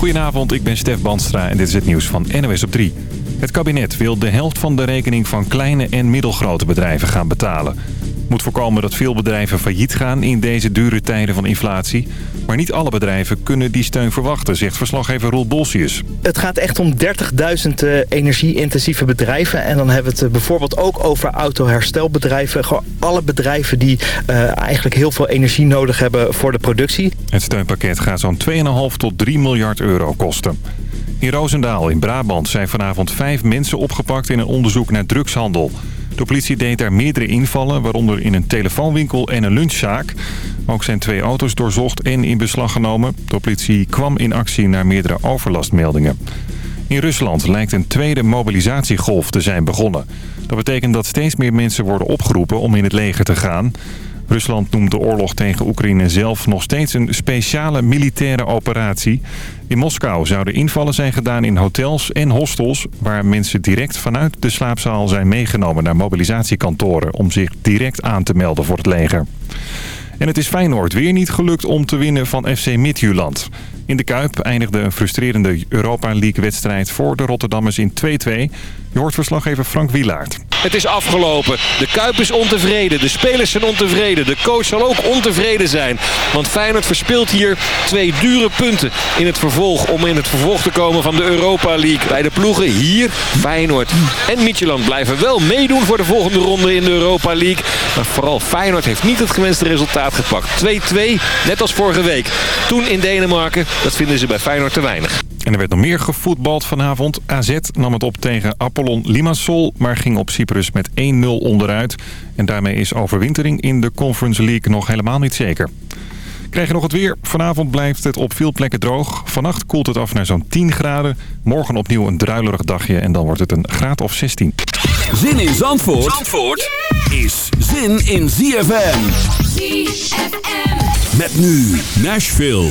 Goedenavond, ik ben Stef Banstra en dit is het nieuws van NOS op 3. Het kabinet wil de helft van de rekening van kleine en middelgrote bedrijven gaan betalen moet voorkomen dat veel bedrijven failliet gaan in deze dure tijden van inflatie. Maar niet alle bedrijven kunnen die steun verwachten, zegt verslaggever Roel Bolsius. Het gaat echt om 30.000 uh, energie-intensieve bedrijven. En dan hebben we het uh, bijvoorbeeld ook over autoherstelbedrijven. Gewoon alle bedrijven die uh, eigenlijk heel veel energie nodig hebben voor de productie. Het steunpakket gaat zo'n 2,5 tot 3 miljard euro kosten. In Roosendaal in Brabant zijn vanavond vijf mensen opgepakt in een onderzoek naar drugshandel. De politie deed daar meerdere invallen, waaronder in een telefoonwinkel en een lunchzaak. Ook zijn twee auto's doorzocht en in beslag genomen. De politie kwam in actie naar meerdere overlastmeldingen. In Rusland lijkt een tweede mobilisatiegolf te zijn begonnen. Dat betekent dat steeds meer mensen worden opgeroepen om in het leger te gaan. Rusland noemt de oorlog tegen Oekraïne zelf nog steeds een speciale militaire operatie. In Moskou zouden invallen zijn gedaan in hotels en hostels... waar mensen direct vanuit de slaapzaal zijn meegenomen naar mobilisatiekantoren... om zich direct aan te melden voor het leger. En het is Feyenoord weer niet gelukt om te winnen van FC Midtjylland. In de Kuip eindigde een frustrerende Europa League-wedstrijd voor de Rotterdammers in 2-2. Je hoort verslaggever Frank Wielaert. Het is afgelopen. De Kuip is ontevreden. De spelers zijn ontevreden. De coach zal ook ontevreden zijn. Want Feyenoord verspeelt hier twee dure punten in het vervolg. Om in het vervolg te komen van de Europa League. Bij de ploegen hier, Feyenoord en Midtjylland blijven wel meedoen voor de volgende ronde in de Europa League. Maar vooral Feyenoord heeft niet het gewenste resultaat gepakt. 2-2, net als vorige week. Toen in Denemarken, dat vinden ze bij Feyenoord te weinig. En er werd nog meer gevoetbald vanavond. AZ nam het op tegen Apollon Limassol, maar ging op Cyprus met 1-0 onderuit. En daarmee is overwintering in de Conference League nog helemaal niet zeker. Krijg je nog het weer? Vanavond blijft het op veel plekken droog. Vannacht koelt het af naar zo'n 10 graden. Morgen opnieuw een druilerig dagje en dan wordt het een graad of 16. Zin in Zandvoort, Zandvoort is zin in ZFM. ZFM. Met nu Nashville.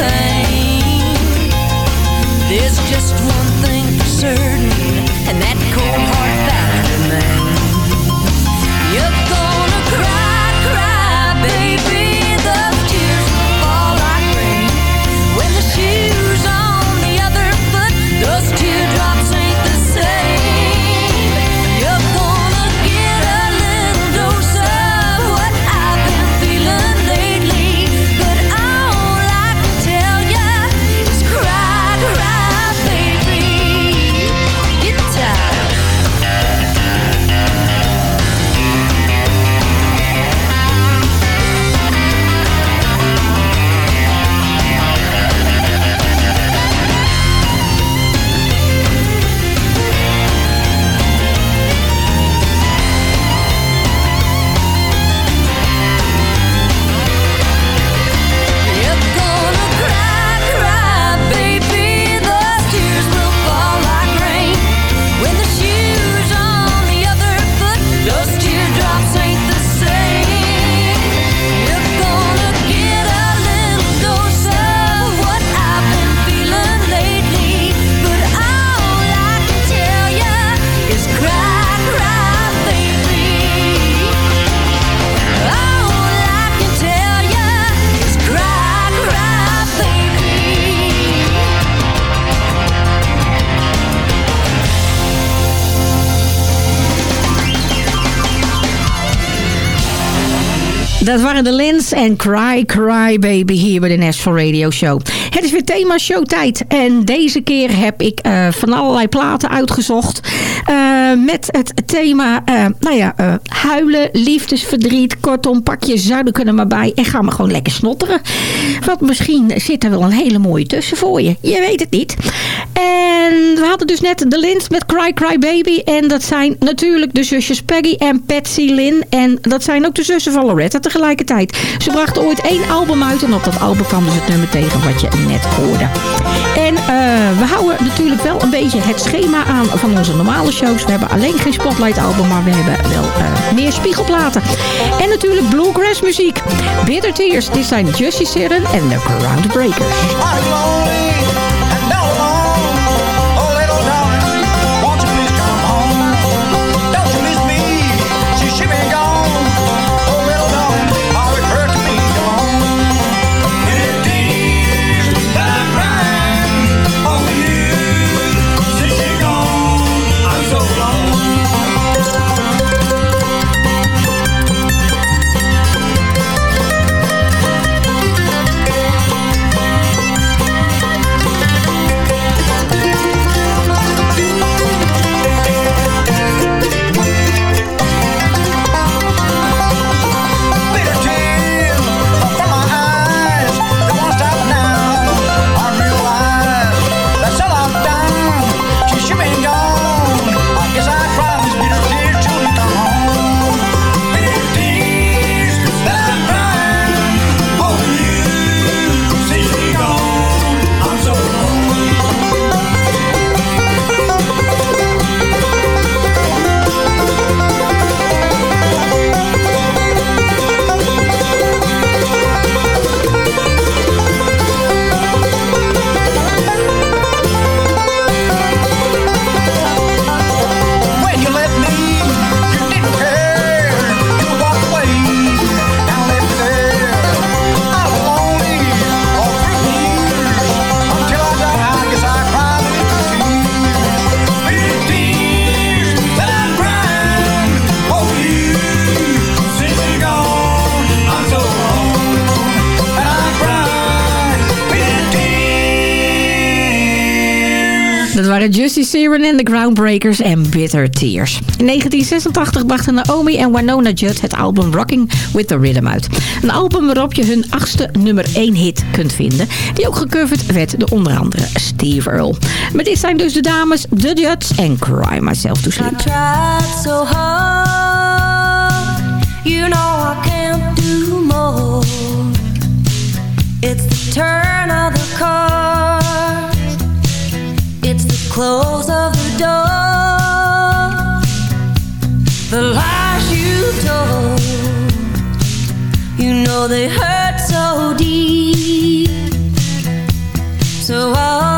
Pain, there's just one and Cry Cry Baby here with the National Radio Show. Het is weer thema showtijd. En deze keer heb ik uh, van allerlei platen uitgezocht. Uh, met het thema, uh, nou ja, huilen, liefdesverdriet. Kortom, pak je zuidenken er maar bij en ga maar gewoon lekker snotteren. Want misschien zit er wel een hele mooie tussen voor je. Je weet het niet. En we hadden dus net de Lens met Cry Cry Baby. En dat zijn natuurlijk de zusjes Peggy en Patsy Lynn. En dat zijn ook de zussen van Loretta tegelijkertijd. Ze brachten ooit één album uit. En op dat album kwam dus het nummer tegen wat je net hoorde. En uh, we houden natuurlijk wel een beetje het schema aan van onze normale shows. We hebben alleen geen Spotlight album, maar we hebben wel uh, meer spiegelplaten. En natuurlijk bluegrass muziek. Bitter Tears, dit zijn Jussie Siren en The Groundbreakers. Siren en The Groundbreakers en Bitter Tears. In 1986 brachten Naomi en Winona Judd het album Rocking with the Rhythm uit. Een album waarop je hun achtste nummer 1 hit kunt vinden. Die ook gecoverd werd door onder andere Steve Earle. Maar dit zijn dus de dames The Judds en Cry Myself to Sleep. So you know I can't do more. It's turn close of the door. The lies you told, you know they hurt so deep. So I'll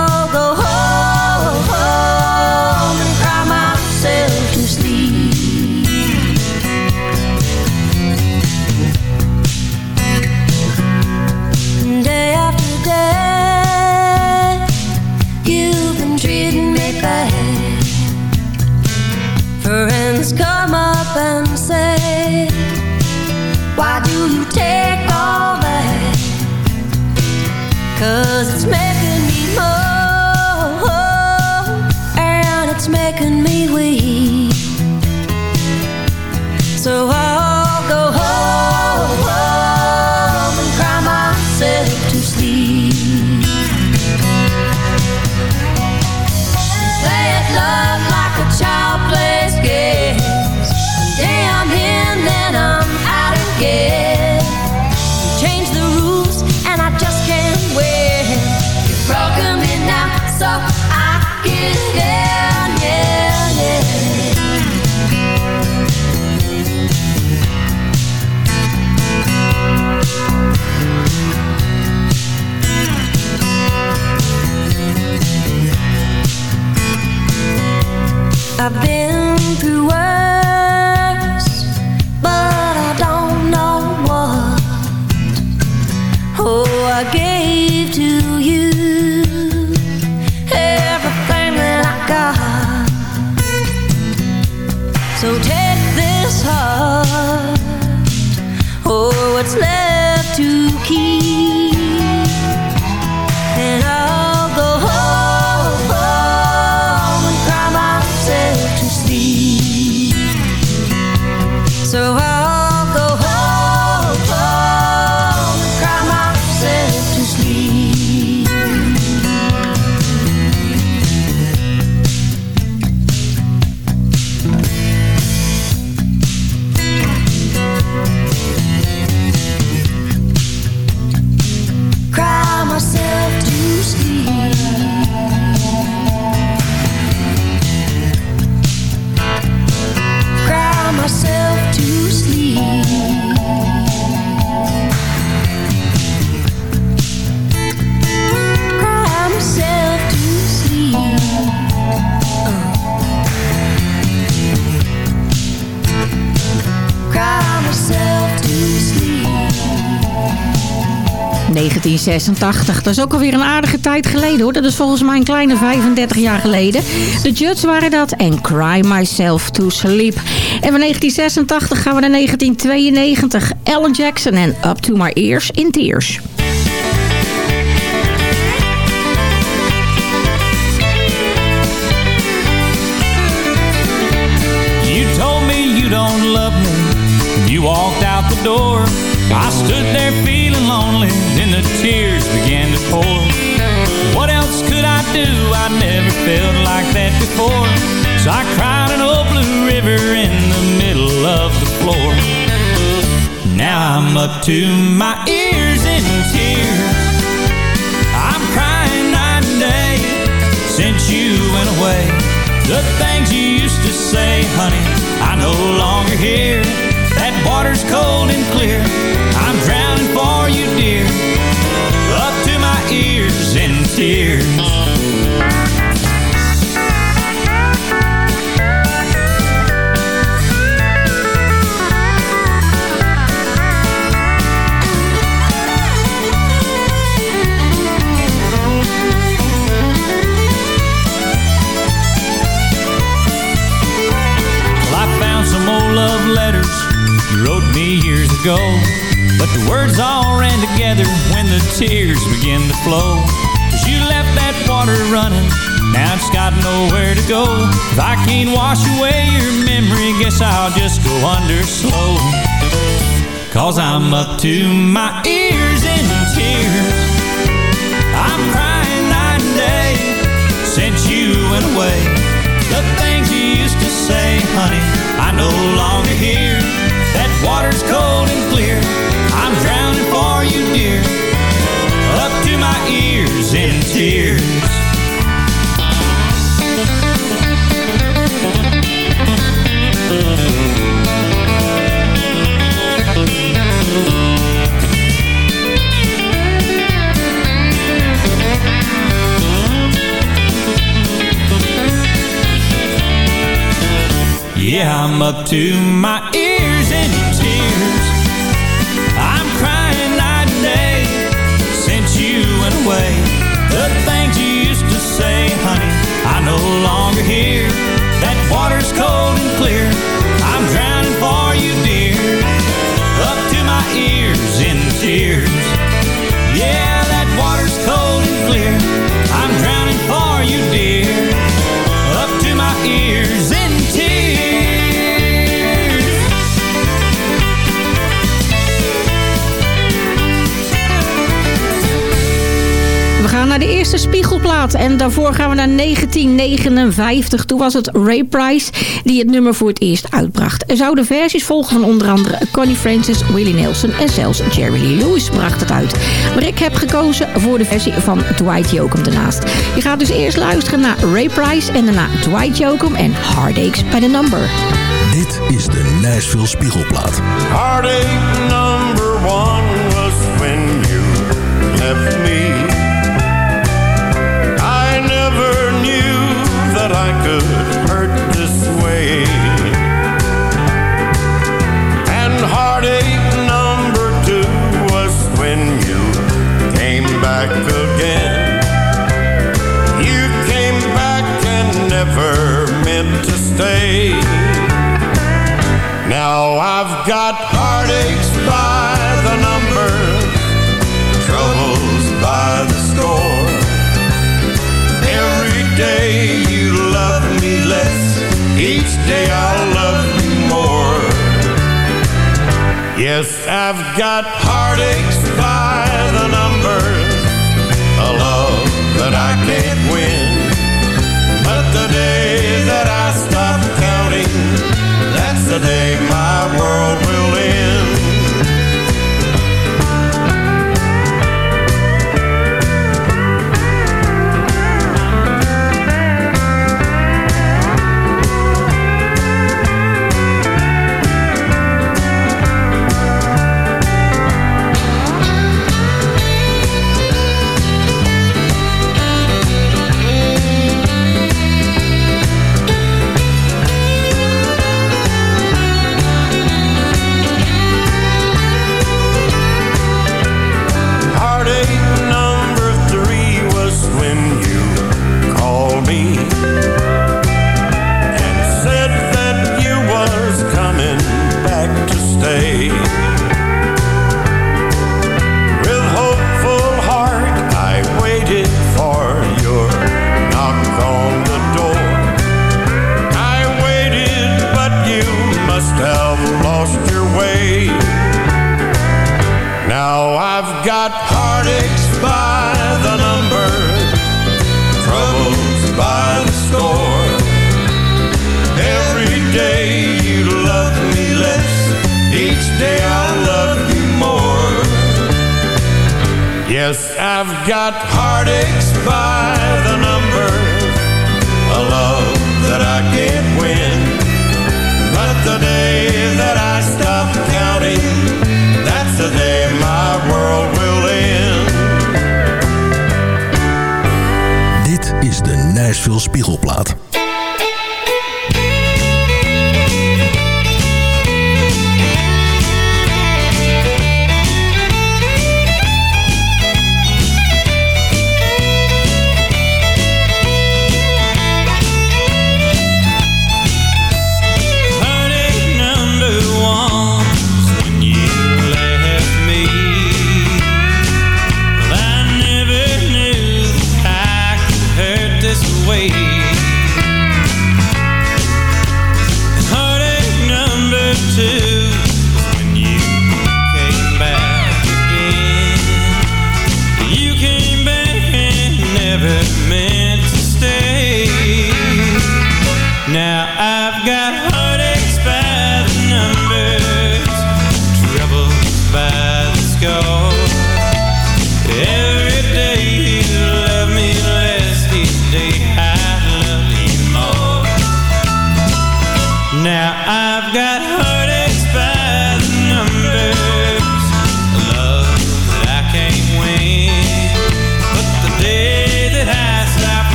tá. 1986. Dat is ook alweer een aardige tijd geleden hoor. Dat is volgens mij een kleine 35 jaar geleden. De Judds waren dat en Cry Myself to Sleep. En van 1986 gaan we naar 1992. Alan Jackson en Up to My Ears in Tears. You told me you don't love me. You walked out the door. I stood there before. So I cried an old blue river in the middle of the floor. Now I'm up to my ears in tears. I'm crying night and day since you went away. The things you used to say, honey, I no longer hear. That water's cold and clear. I'm drowning for you, dear. Up to my ears in tears. 20 years ago. But the words all ran together when the tears began to flow. Cause you left that water running, now it's got nowhere to go. If I can't wash away your memory, guess I'll just go under slow. Cause I'm up to my ears in tears. I'm crying night and day since you went away. The things you used to say, honey, I no longer hear. Water's cold and clear. I'm drowning for you, dear. Up to my ears in tears. Yeah, I'm up to my hear. That water's cold and clear. I'm drowning for you, dear. Up to my ears in tears. De eerste spiegelplaat. En daarvoor gaan we naar 1959. Toen was het Ray Price die het nummer voor het eerst uitbracht. Er zouden versies volgen van onder andere Connie Francis, Willie Nelson en zelfs Jerry Lee Lewis bracht het uit. Maar ik heb gekozen voor de versie van Dwight Yoakam daarnaast. Je gaat dus eerst luisteren naar Ray Price en daarna Dwight Yoakam en Heartaches by the Number. Dit is de Nashville Spiegelplaat. Heartache number one was when you left me. got heartaches by the number, troubles by the score. Every day you love me less, each day I love you more. Yes, I've got heartaches by veel Spiegelplaat.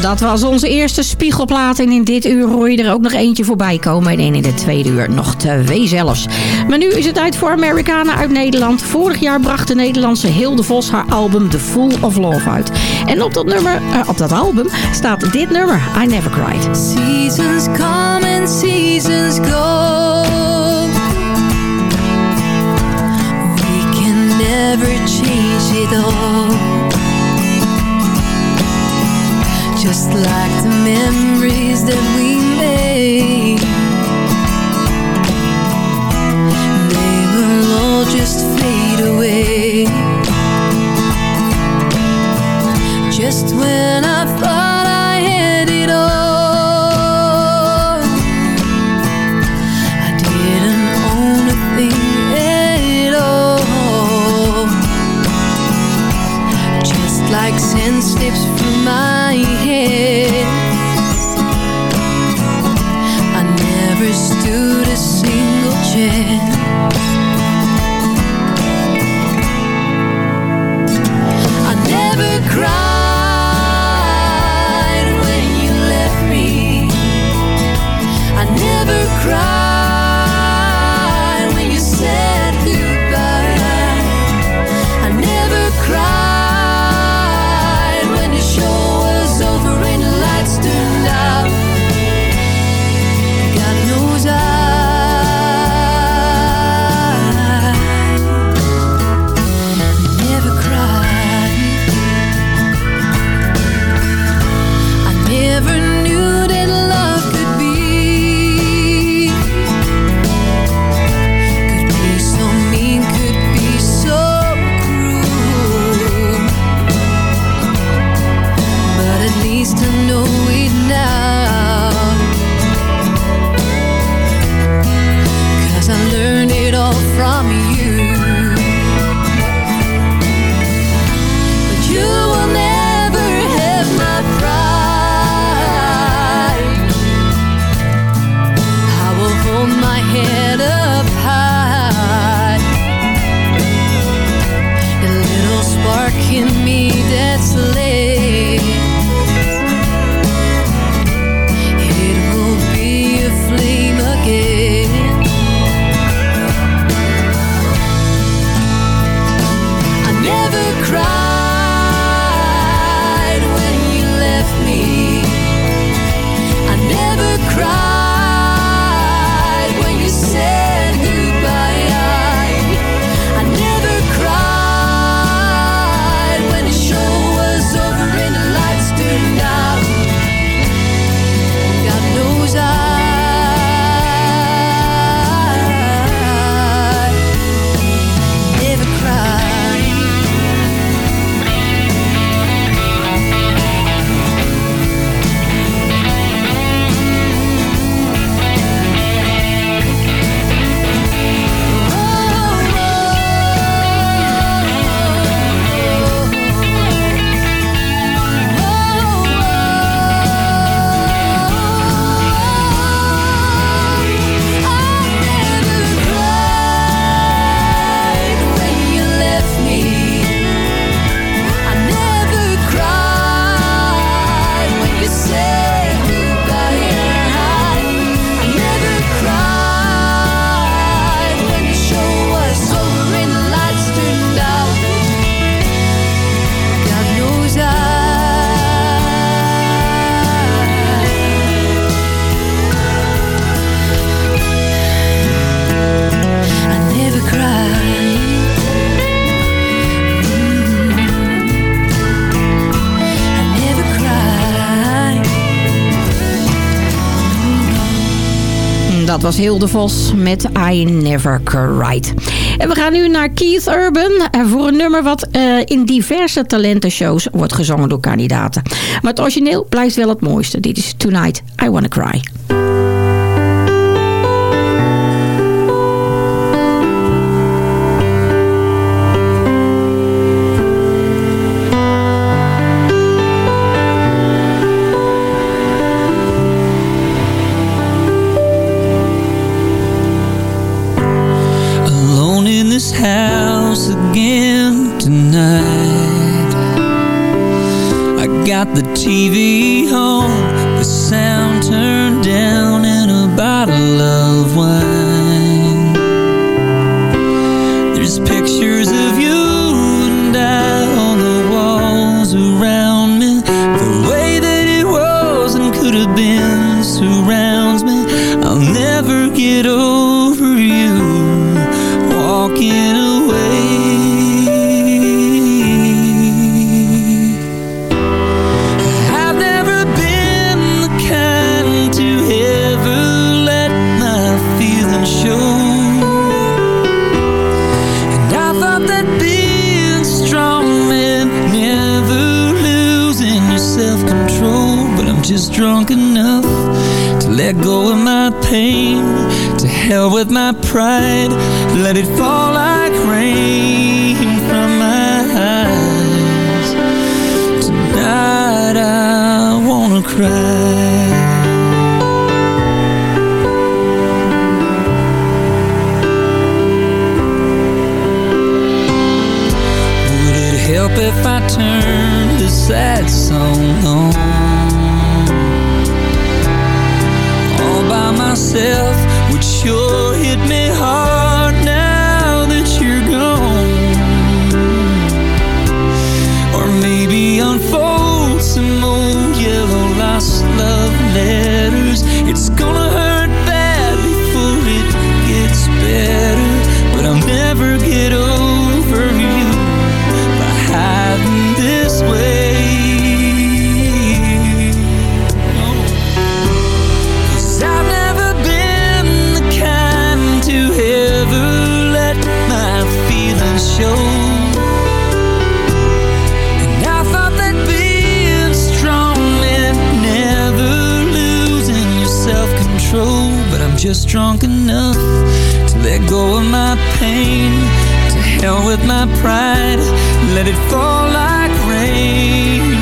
Dat was onze eerste spiegelplaat. En in dit uur hoor je er ook nog eentje voorbij komen. En in de tweede uur nog twee zelfs. Maar nu is het tijd voor Amerikanen uit Nederland. Vorig jaar bracht de Nederlandse Hilde Vos haar album The Fool of Love uit. En op dat, nummer, eh, op dat album staat dit nummer, I Never Cried. Seasons come and seasons go. We can never change it all. Just like the memories that we made. They will all just fade away. Just when I Dat was Hilde Vos met I Never Cried. En we gaan nu naar Keith Urban eh, voor een nummer wat eh, in diverse talentenshows wordt gezongen door kandidaten. Maar het origineel blijft wel het mooiste. Dit is Tonight I Wanna Cry. hell with my pride. Let it fall like rain from my eyes. Tonight I wanna cry. Would it help if I turned this sad song on? All by myself sure hit me just drunk enough to let go of my pain. To hell with my pride, let it fall like rain.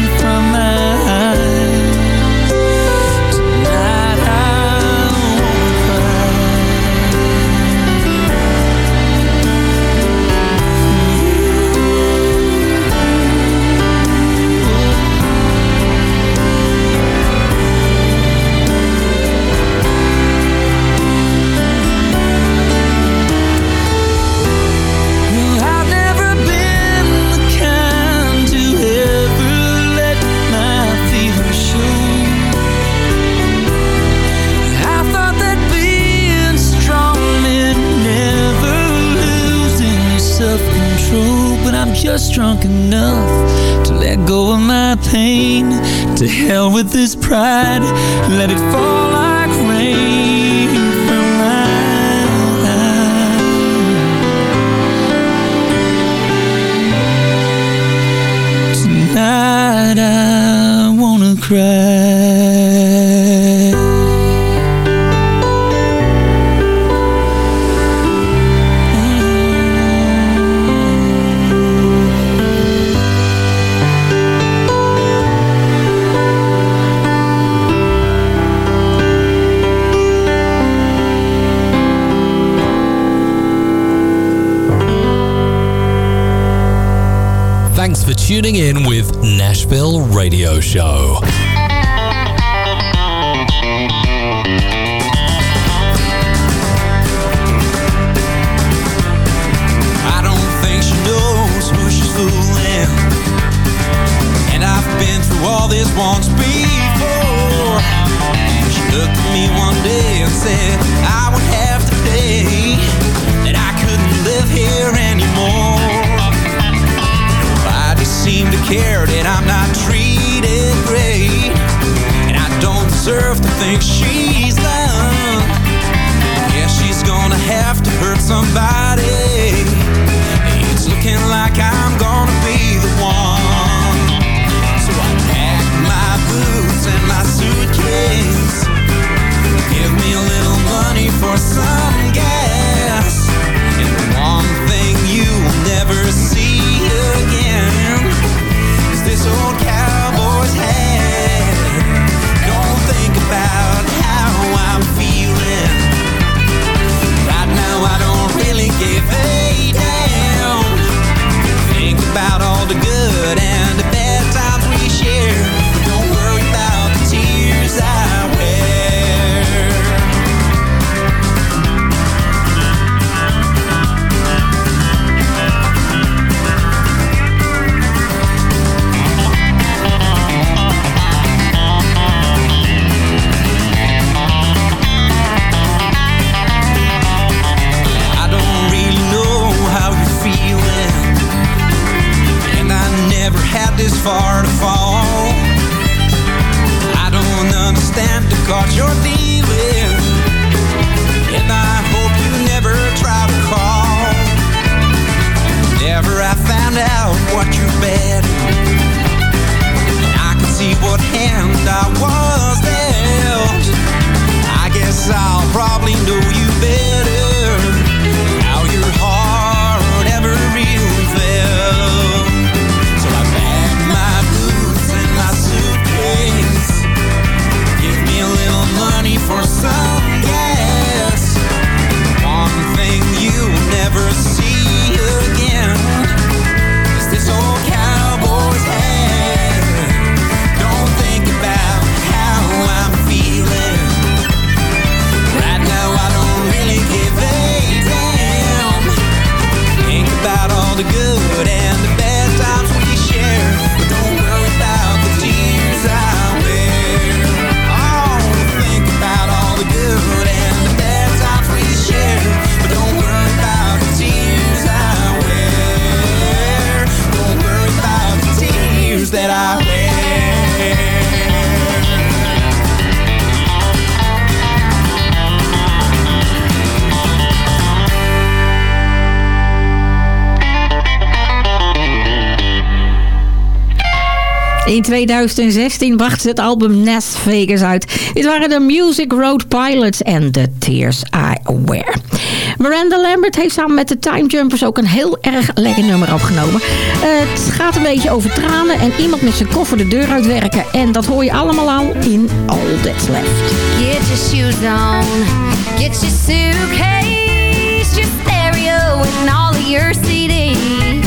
In 2016 bracht ze het album Nest Vegas uit. Dit waren de Music Road Pilots en The Tears I Wear. Miranda Lambert heeft samen met de Time Jumpers ook een heel erg lekker nummer opgenomen. Het gaat een beetje over tranen en iemand met zijn koffer de deur uitwerken. En dat hoor je allemaal al in All That's Left. Get your shoes on, get your suitcase, your stereo and all of your CD's.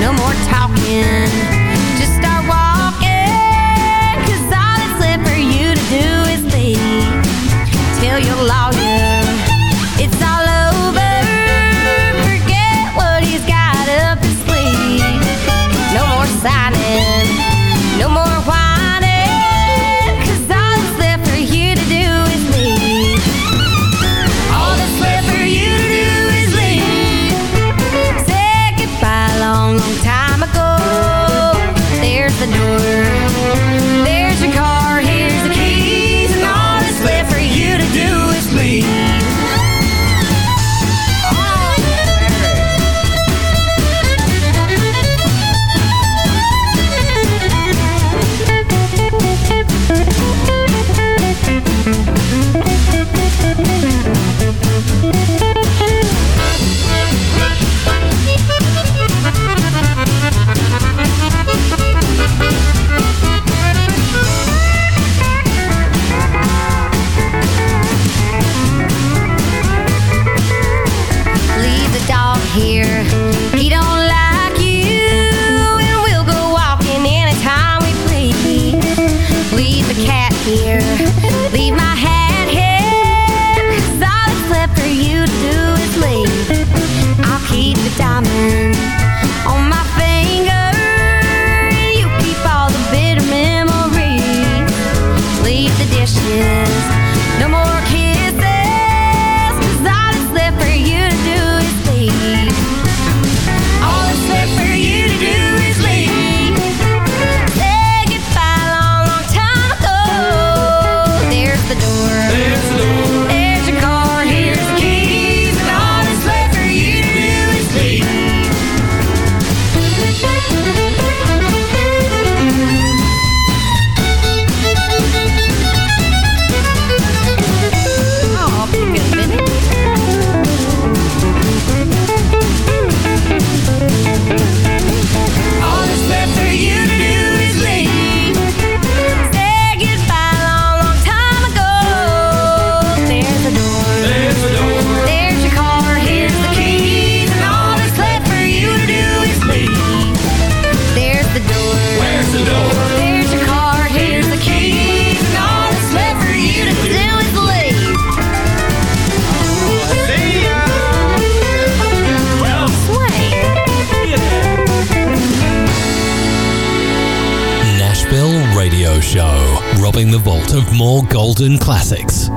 No more talking. of more golden classics.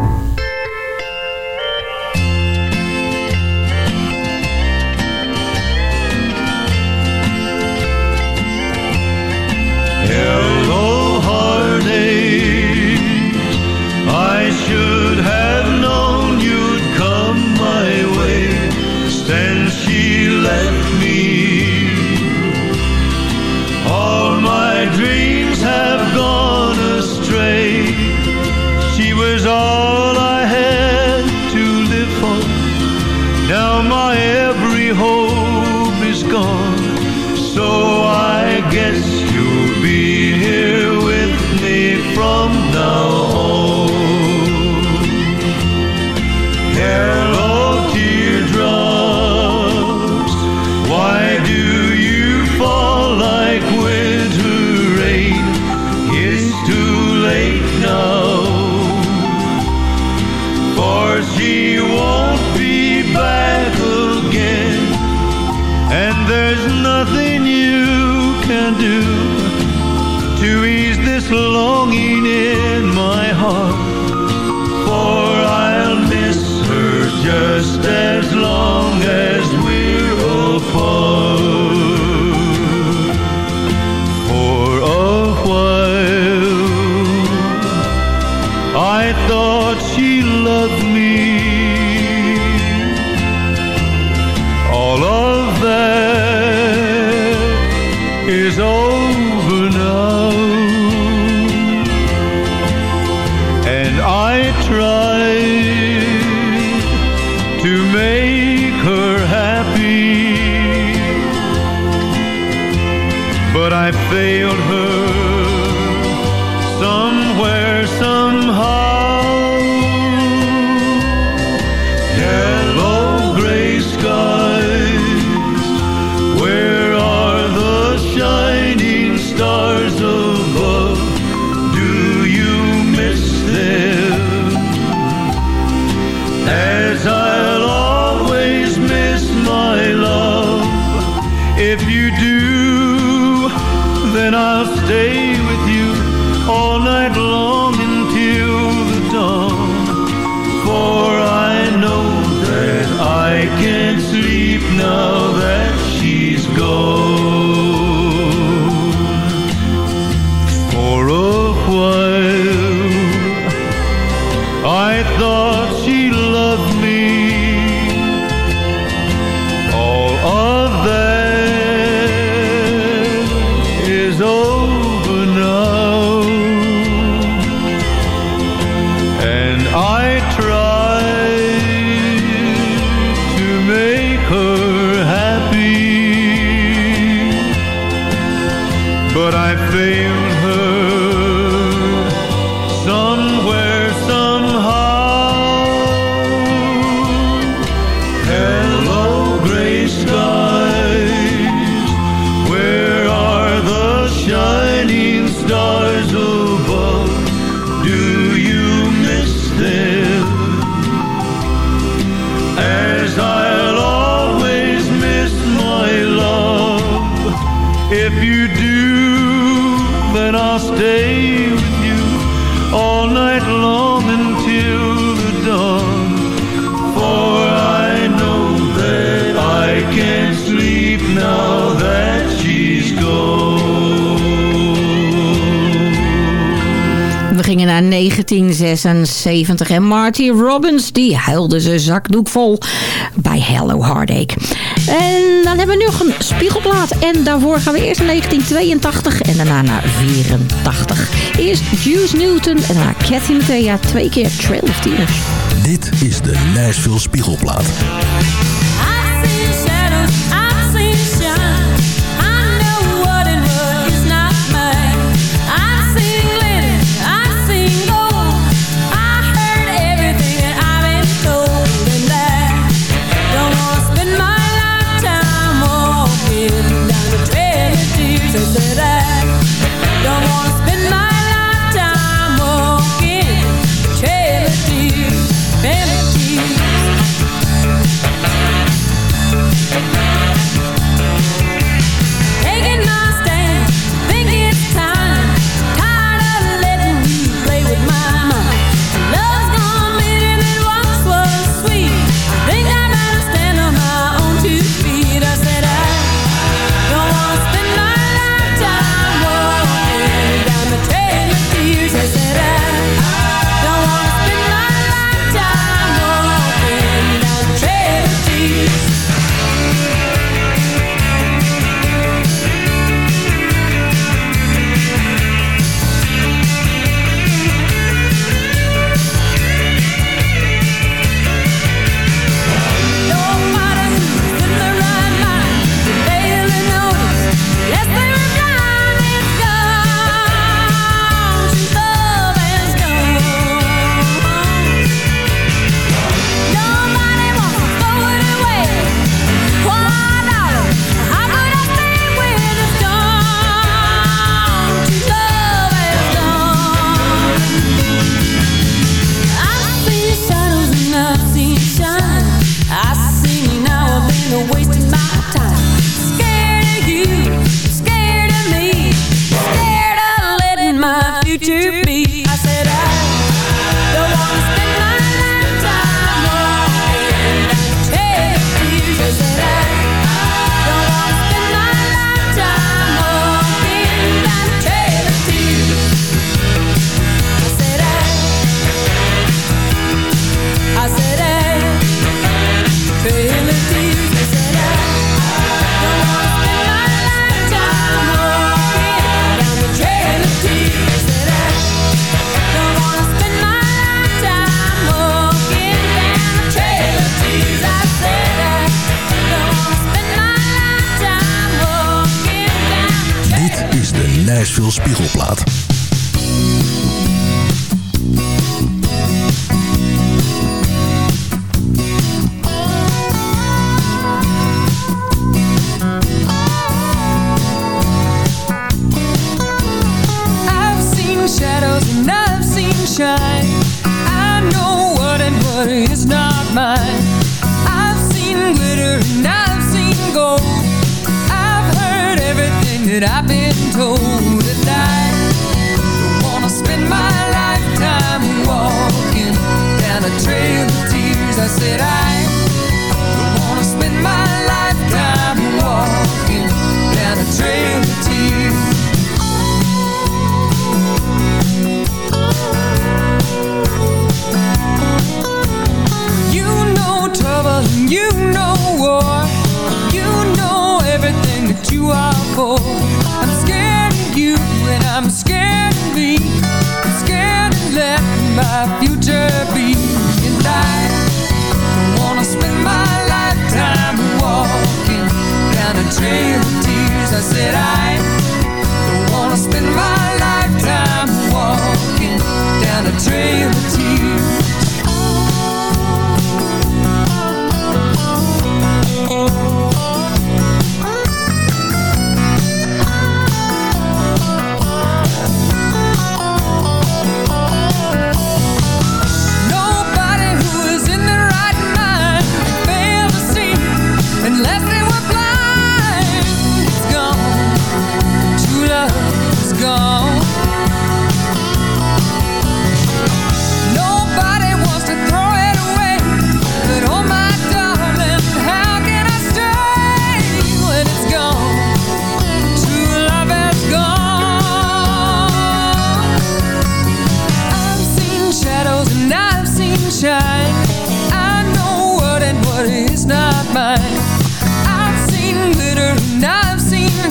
is old. 1976. En Marty Robbins, die huilde zijn zakdoek vol bij Hello Heartache. En dan hebben we nog een spiegelplaat. En daarvoor gaan we eerst naar 1982 en daarna naar 84. Eerst Juice Newton en daarna Cathy Mattea. Twee keer Trail of Tears. Dit is de Nashville Spiegelplaat. What is not mine. I've seen glitter and I've seen gold. I've heard everything that I've been told. And I wanna spend my lifetime walking down a trail of tears. I said I wanna spend my lifetime walking down a trail of tears. You know war You know everything that you are for. I'm scared of you and I'm scared of me. I'm scared to let my future be And I don't wanna spend my lifetime walking Down a trail of tears. I said I don't wanna spend my lifetime walking Down a trail of tears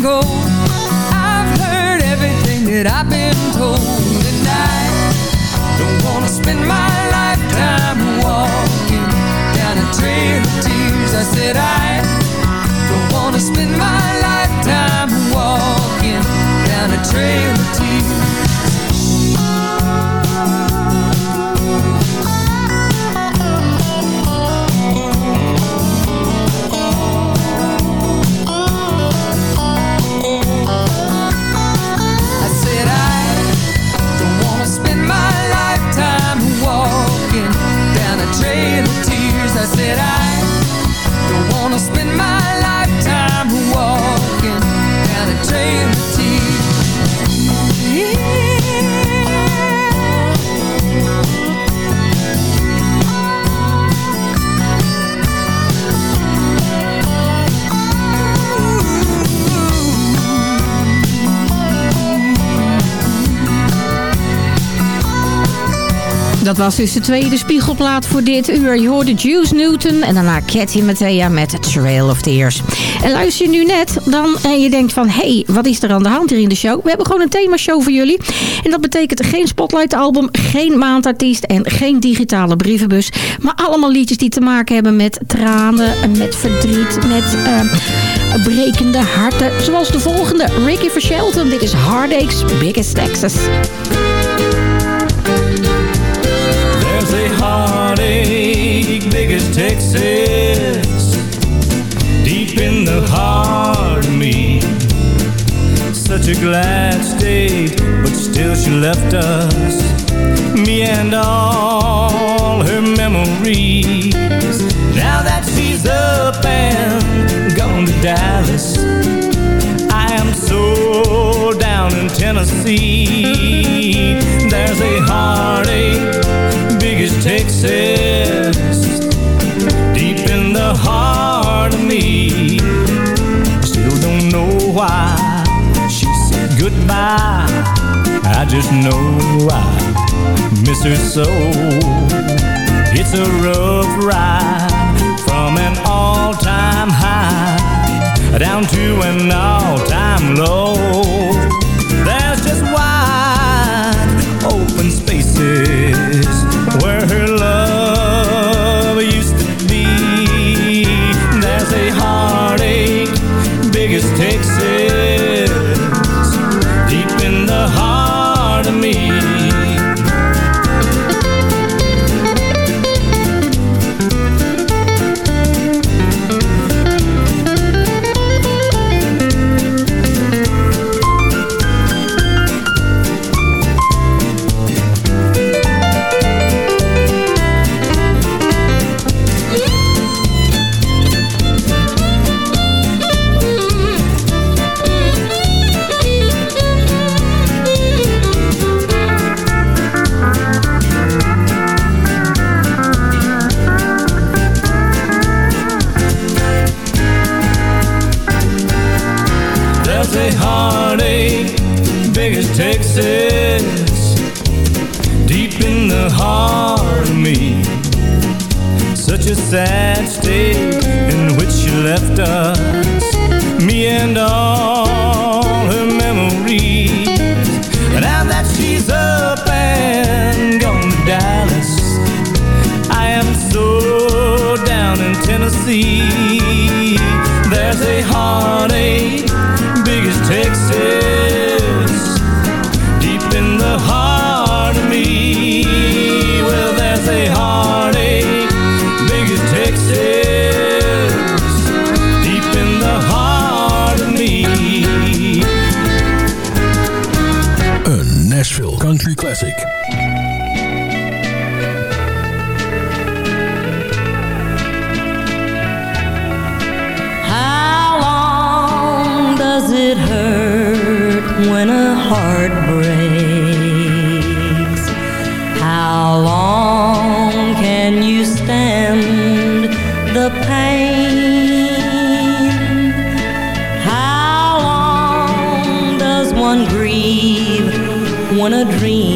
gold. I've heard everything that I've been told, and I don't wanna spend my lifetime walking down a trail of tears. I said I don't wanna spend my lifetime walking down a trail of tears. Dat was dus de tweede spiegelplaat voor dit uur. Je hoorde Juice Newton en daarna Cathy Mattea met Trail of Tears. En luister je nu net dan en je denkt van... hé, hey, wat is er aan de hand hier in de show? We hebben gewoon een themashow voor jullie. En dat betekent geen Spotlight album, geen maandartiest en geen digitale brievenbus. Maar allemaal liedjes die te maken hebben met tranen, met verdriet, met... eh, brekende harten. Zoals de volgende, Ricky Vershelton. Dit is Heartache's Biggest Texas. Heartache big as Texas Deep in the heart of me. Such a glad state But still she left us. Me and all her memories. Now that she's up and gone to Dallas I am so down in Tennessee. There's a heartache just know I miss her so. It's a rough ride from an all-time high down to an all-time low. sad state in which you left us. Me and all heart breaks How long can you stand the pain? How long does one grieve when a dream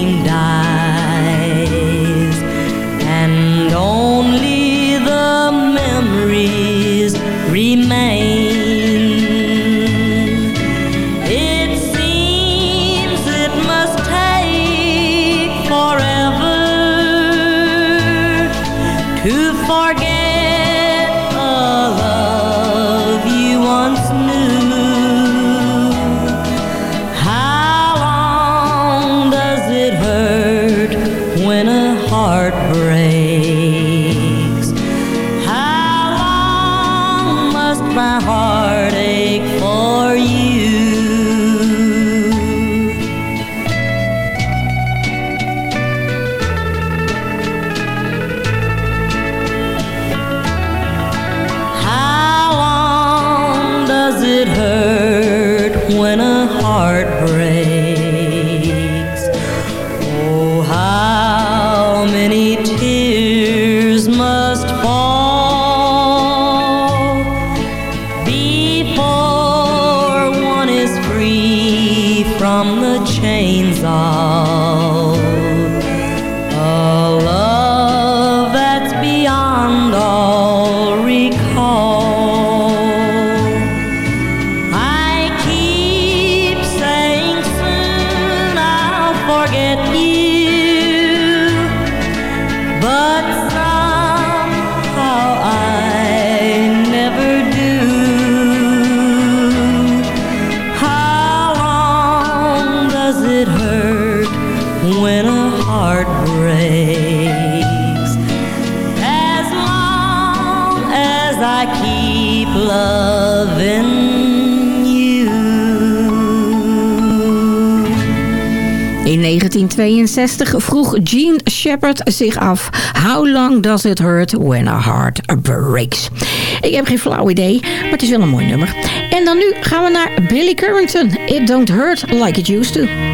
vroeg Gene Shepard zich af... How long does it hurt when a heart breaks? Ik heb geen flauw idee, maar het is wel een mooi nummer. En dan nu gaan we naar Billy Currington. It don't hurt like it used to.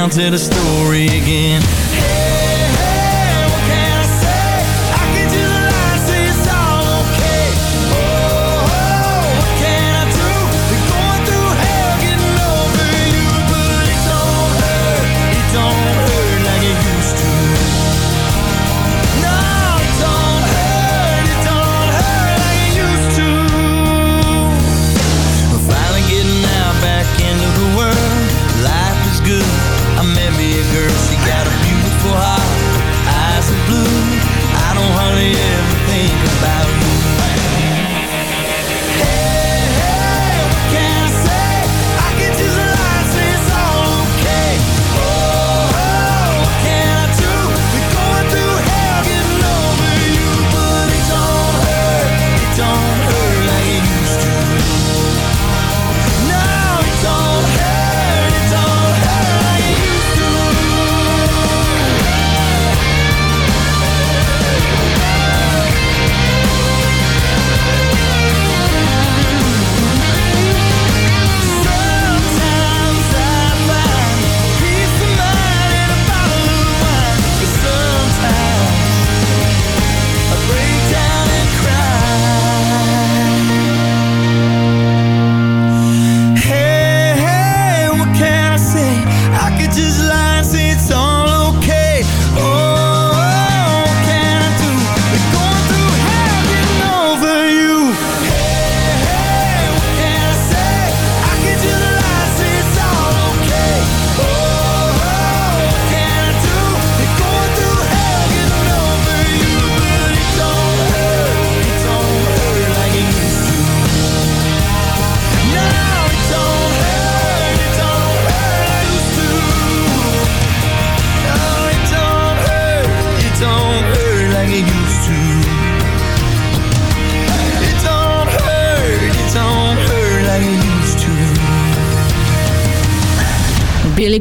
down to the story again.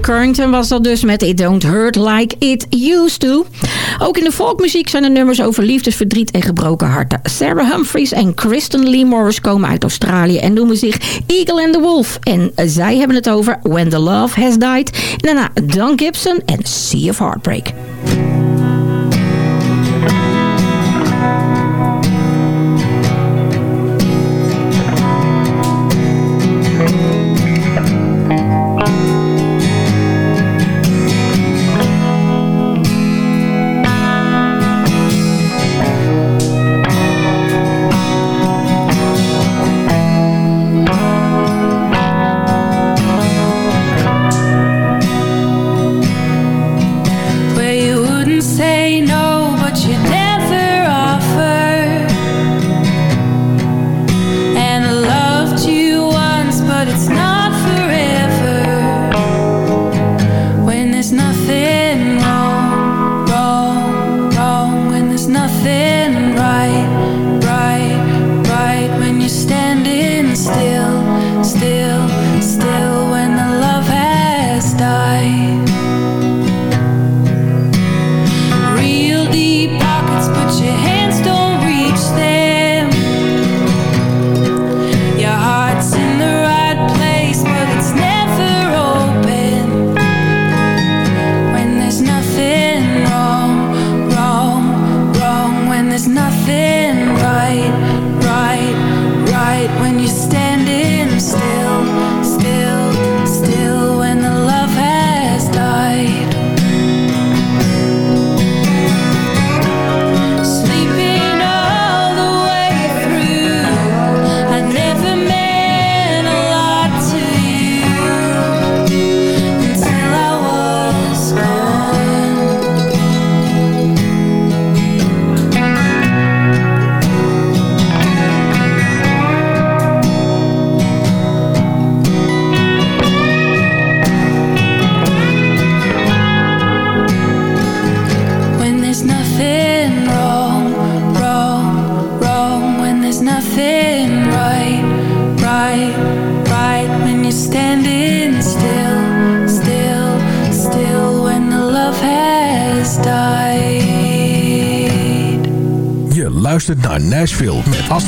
Currington was dat dus met It Don't Hurt Like It Used To. Ook in de folkmuziek zijn er nummers over liefdesverdriet en gebroken harten. Sarah Humphries en Kristen Lee Morris komen uit Australië en noemen zich Eagle and the Wolf. En zij hebben het over When the Love Has Died. En daarna Dan Gibson en Sea of Heartbreak.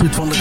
invloed van de